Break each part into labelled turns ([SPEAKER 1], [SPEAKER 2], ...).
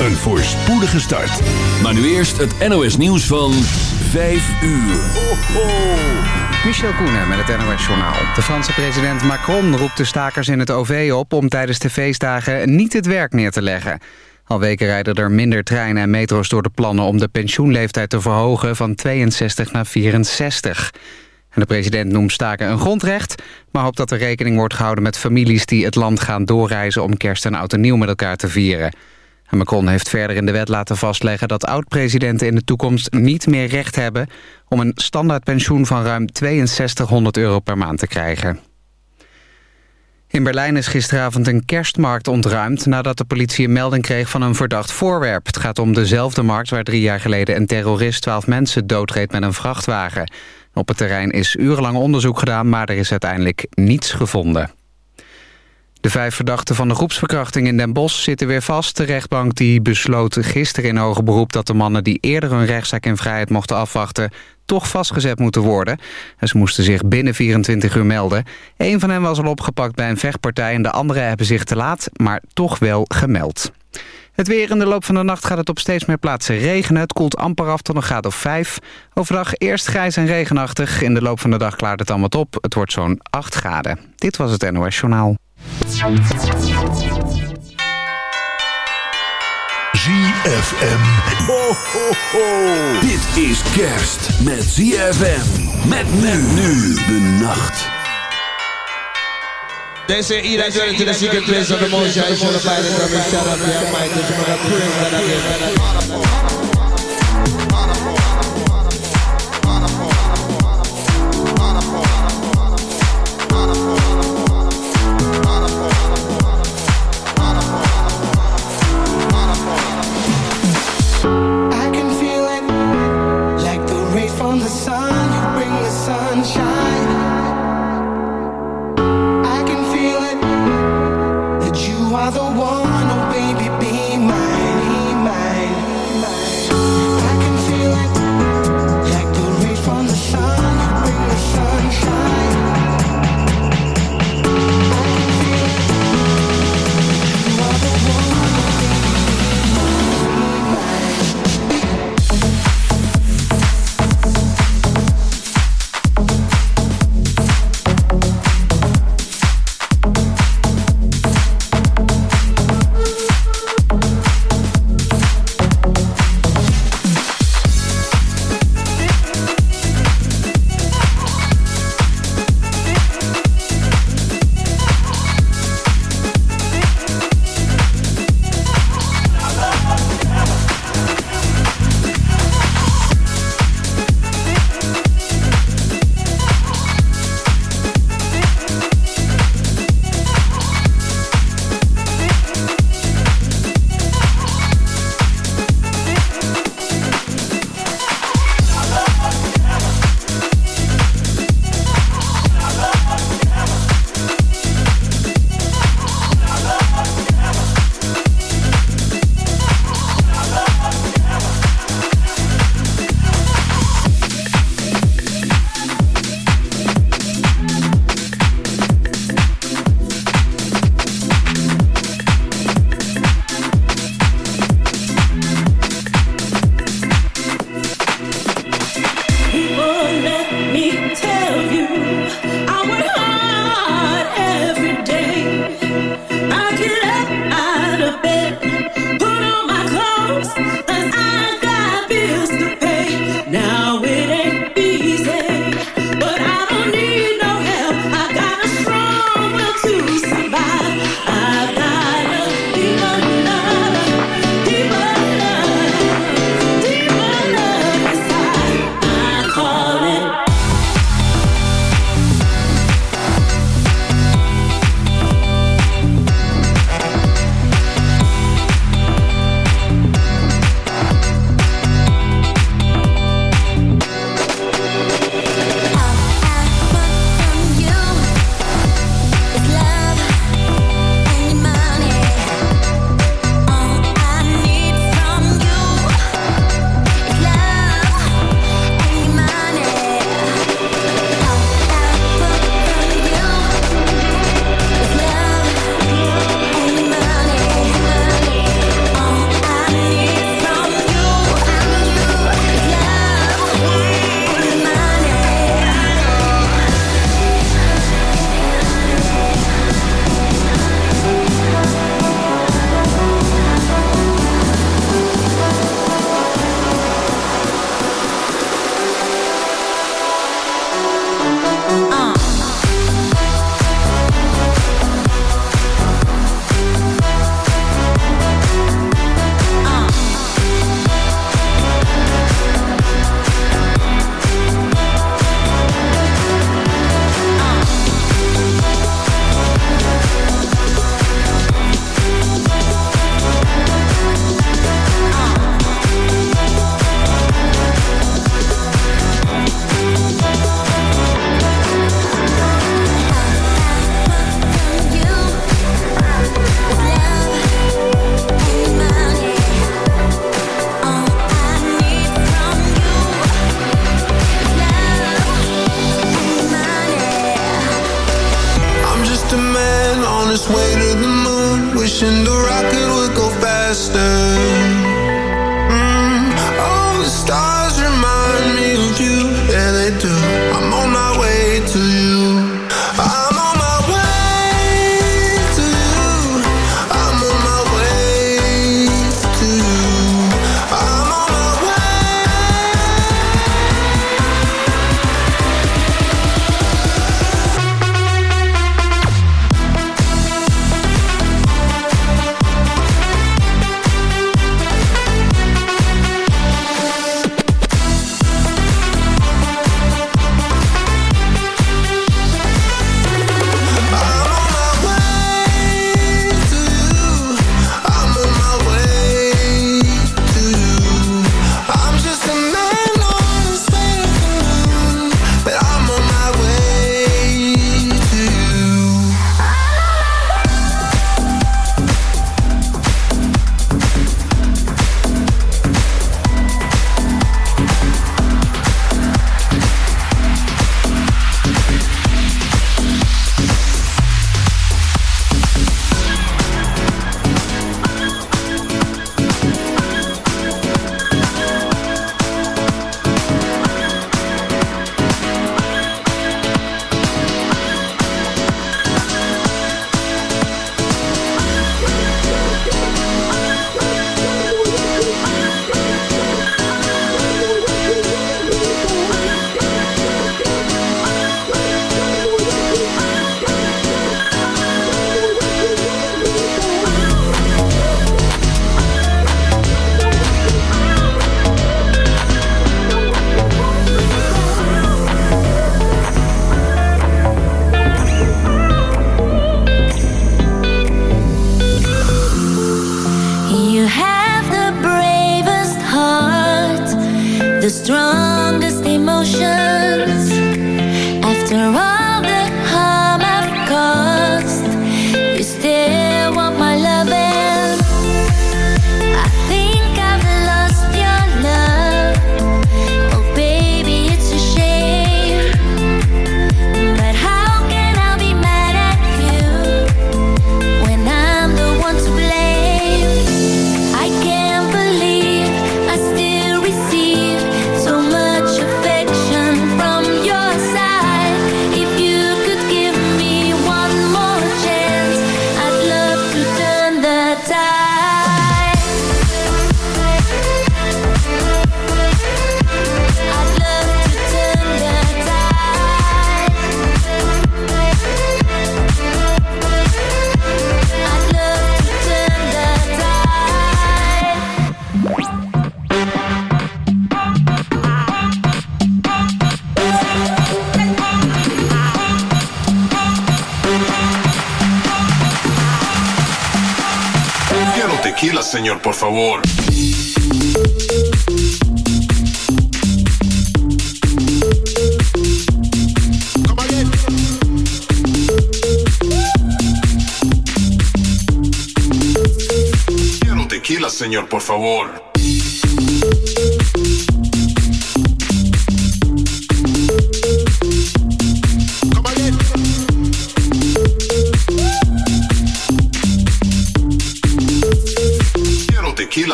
[SPEAKER 1] een voorspoedige start. Maar nu eerst het NOS nieuws van 5 uur. Ho, ho.
[SPEAKER 2] Michel Koenen met het NOS-journaal. De Franse president Macron roept de stakers in het OV op... om tijdens de feestdagen niet het werk neer te leggen. Al weken rijden er minder treinen en metro's door de plannen... om de pensioenleeftijd te verhogen van 62 naar 64. En de president noemt staken een grondrecht... maar hoopt dat er rekening wordt gehouden met families... die het land gaan doorreizen om kerst en oud en nieuw met elkaar te vieren. Macron heeft verder in de wet laten vastleggen... dat oud-presidenten in de toekomst niet meer recht hebben... om een standaardpensioen van ruim 6200 euro per maand te krijgen. In Berlijn is gisteravond een kerstmarkt ontruimd... nadat de politie een melding kreeg van een verdacht voorwerp. Het gaat om dezelfde markt waar drie jaar geleden een terrorist... twaalf mensen doodreed met een vrachtwagen. Op het terrein is urenlang onderzoek gedaan... maar er is uiteindelijk niets gevonden. De vijf verdachten van de groepsverkrachting in Den Bosch zitten weer vast. De rechtbank die besloot gisteren in hoger beroep... dat de mannen die eerder hun rechtszaak in vrijheid mochten afwachten... toch vastgezet moeten worden. En ze moesten zich binnen 24 uur melden. Een van hen was al opgepakt bij een vechtpartij... en de anderen hebben zich te laat, maar toch wel gemeld. Het weer in de loop van de nacht gaat het op steeds meer plaatsen regenen. Het koelt amper af tot een graad of 5. Overdag eerst grijs en regenachtig. In de loop van de dag klaart het allemaal op. Het wordt zo'n 8 graden. Dit was het NOS Journaal.
[SPEAKER 1] ZFM. Ho, ho, ho. Dit is kerst met ZFM. Met men nu de nacht.
[SPEAKER 3] They say eat and journey to the secret place of the most
[SPEAKER 4] tequila, señor, por favor. Quiero tequila, señor, por favor.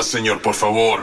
[SPEAKER 4] señor, por favor.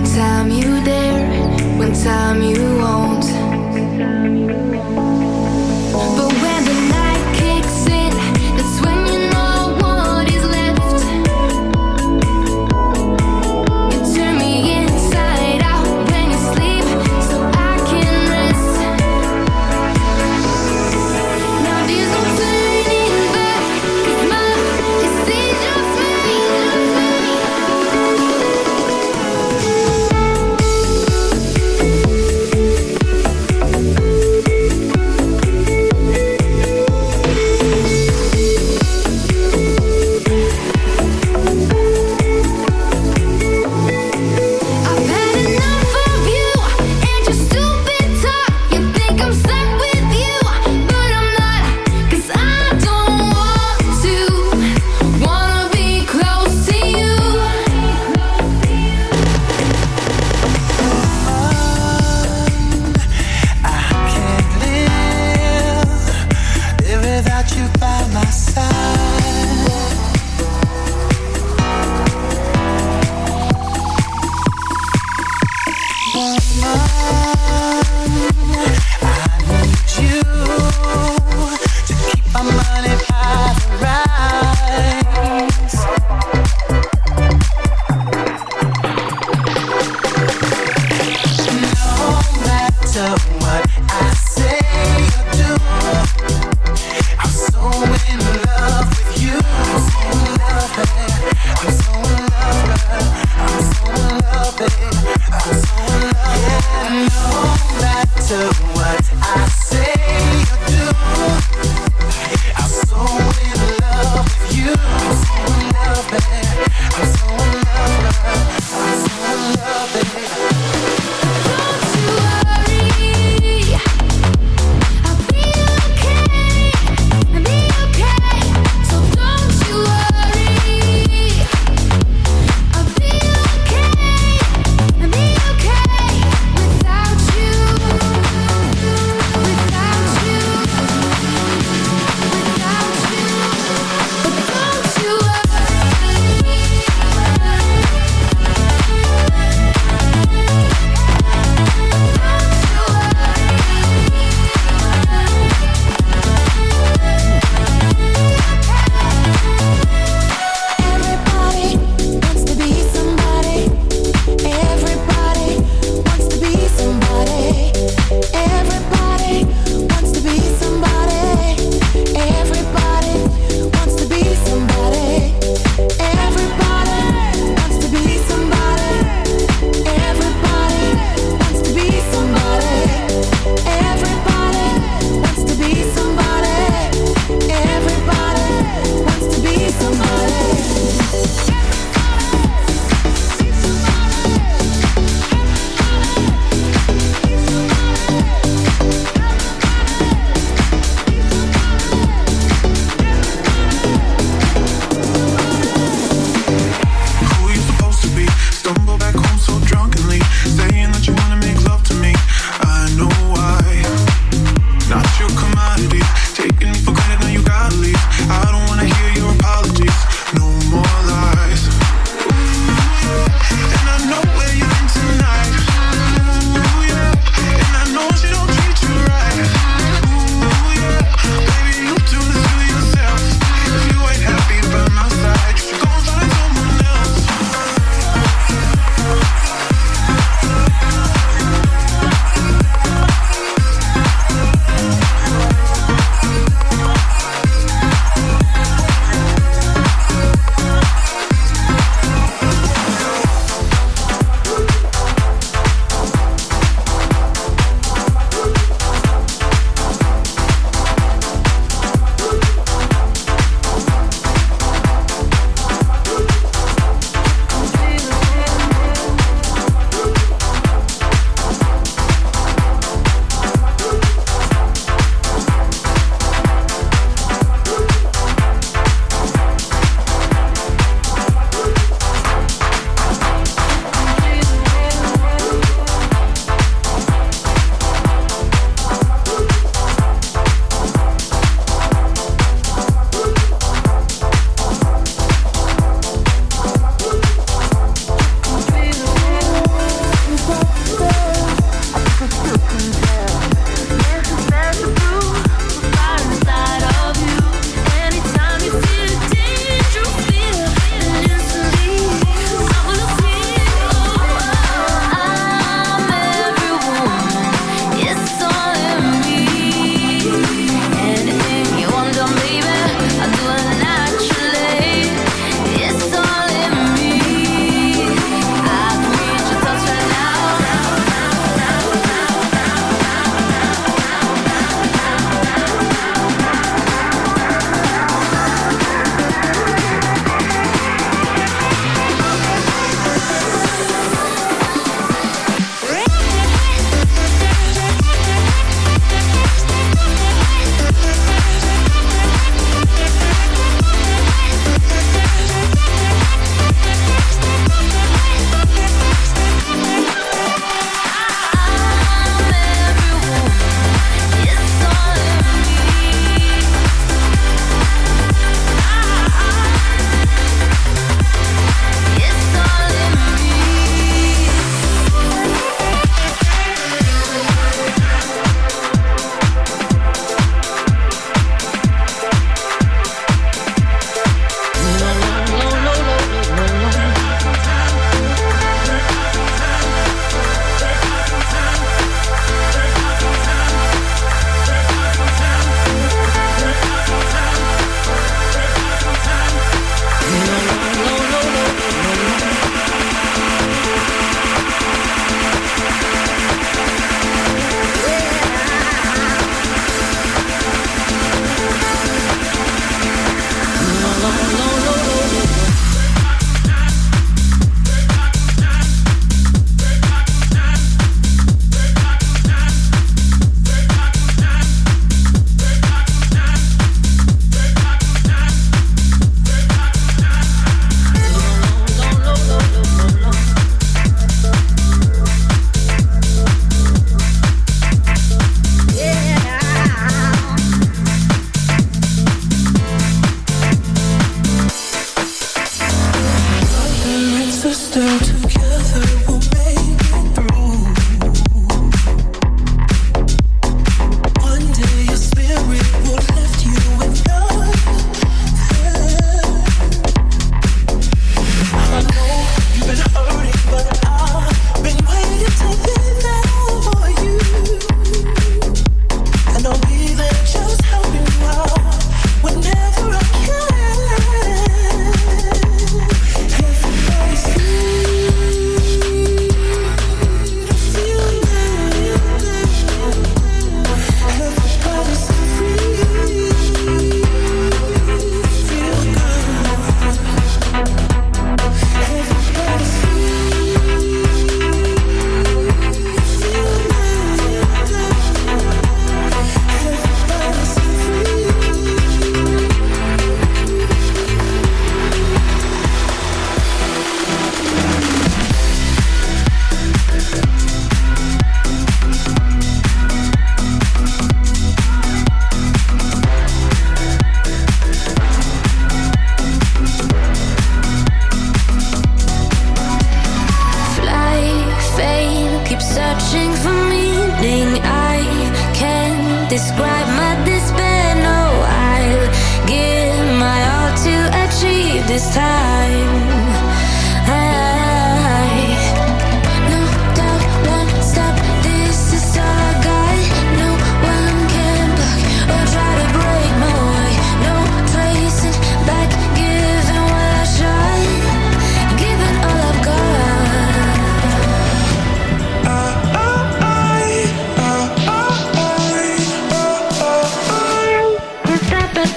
[SPEAKER 5] One
[SPEAKER 6] time you dare, one time you won't.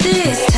[SPEAKER 6] this.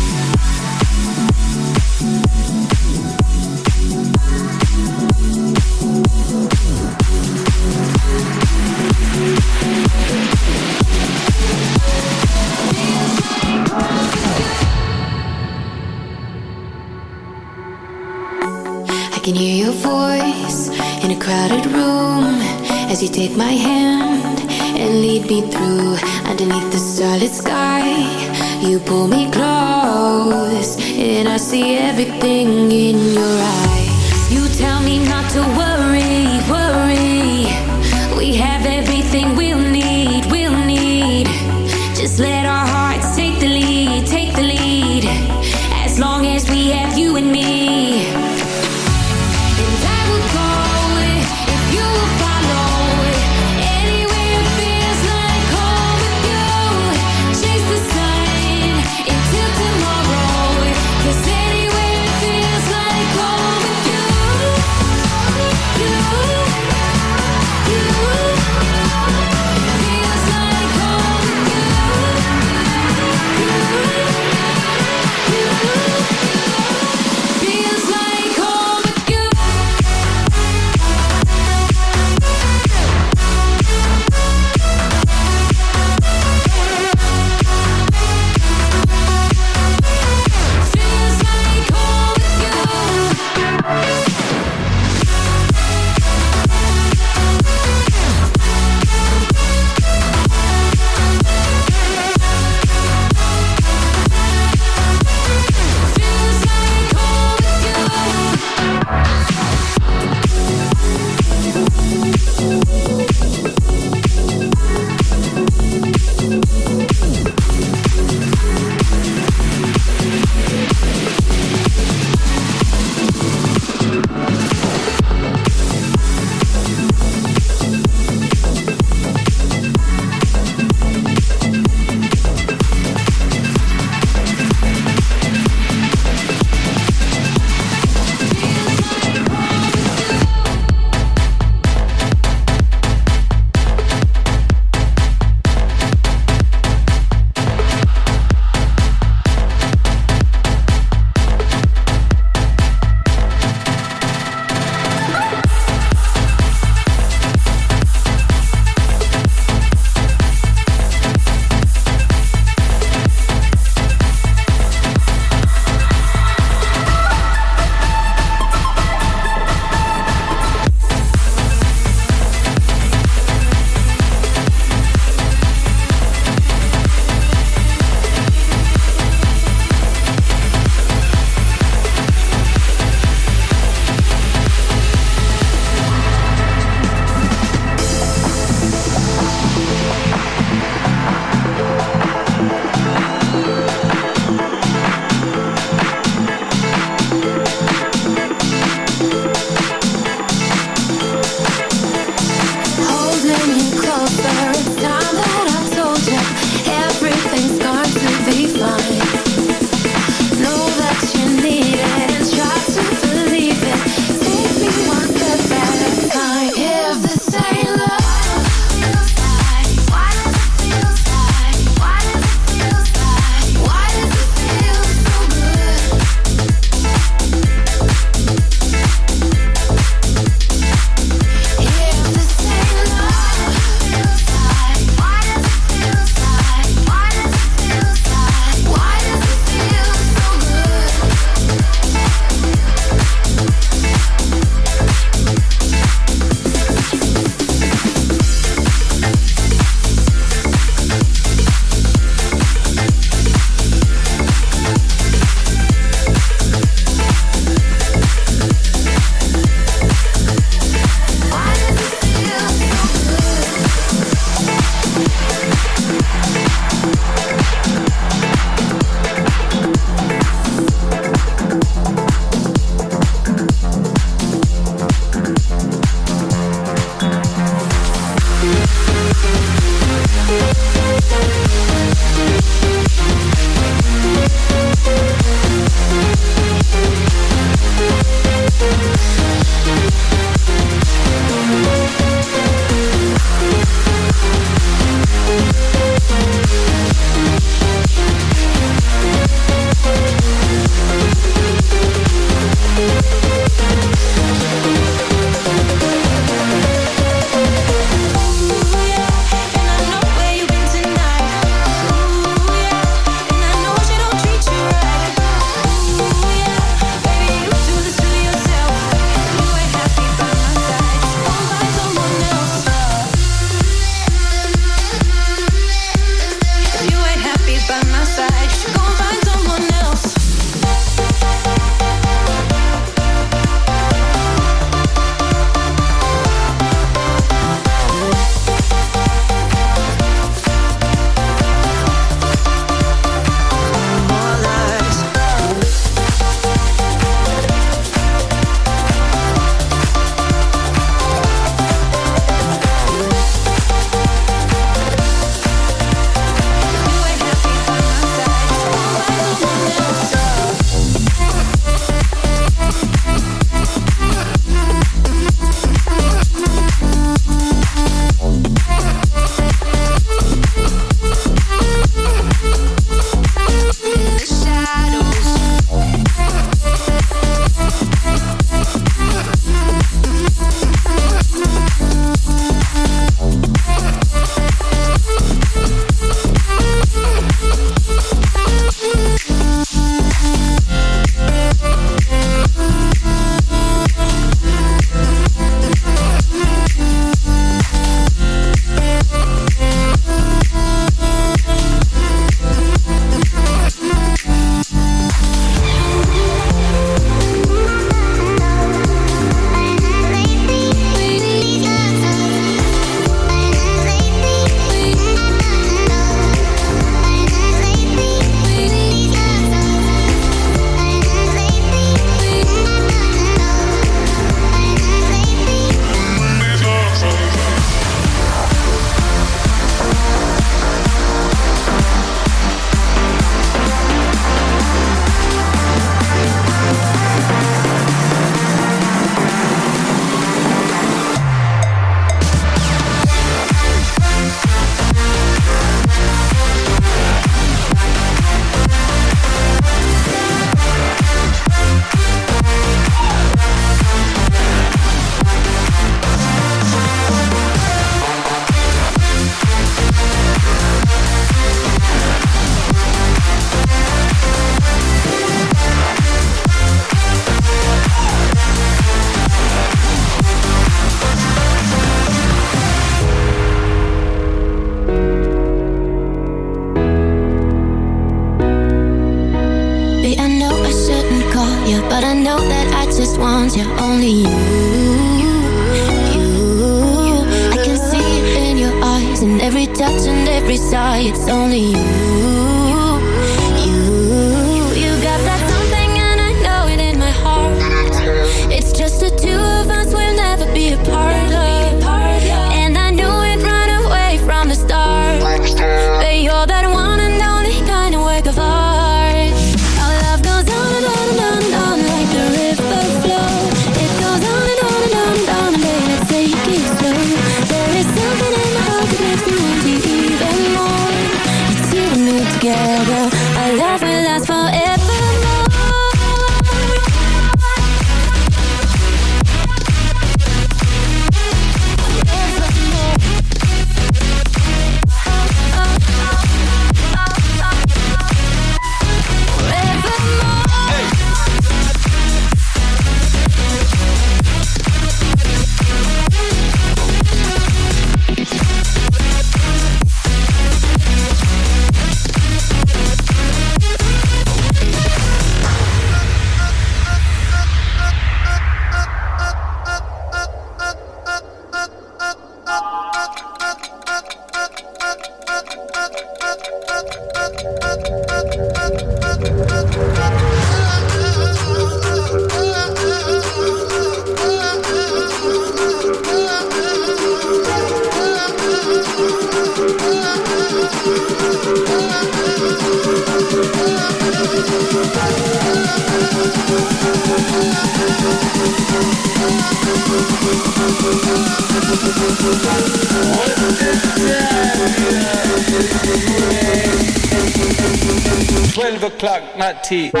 [SPEAKER 5] কাছে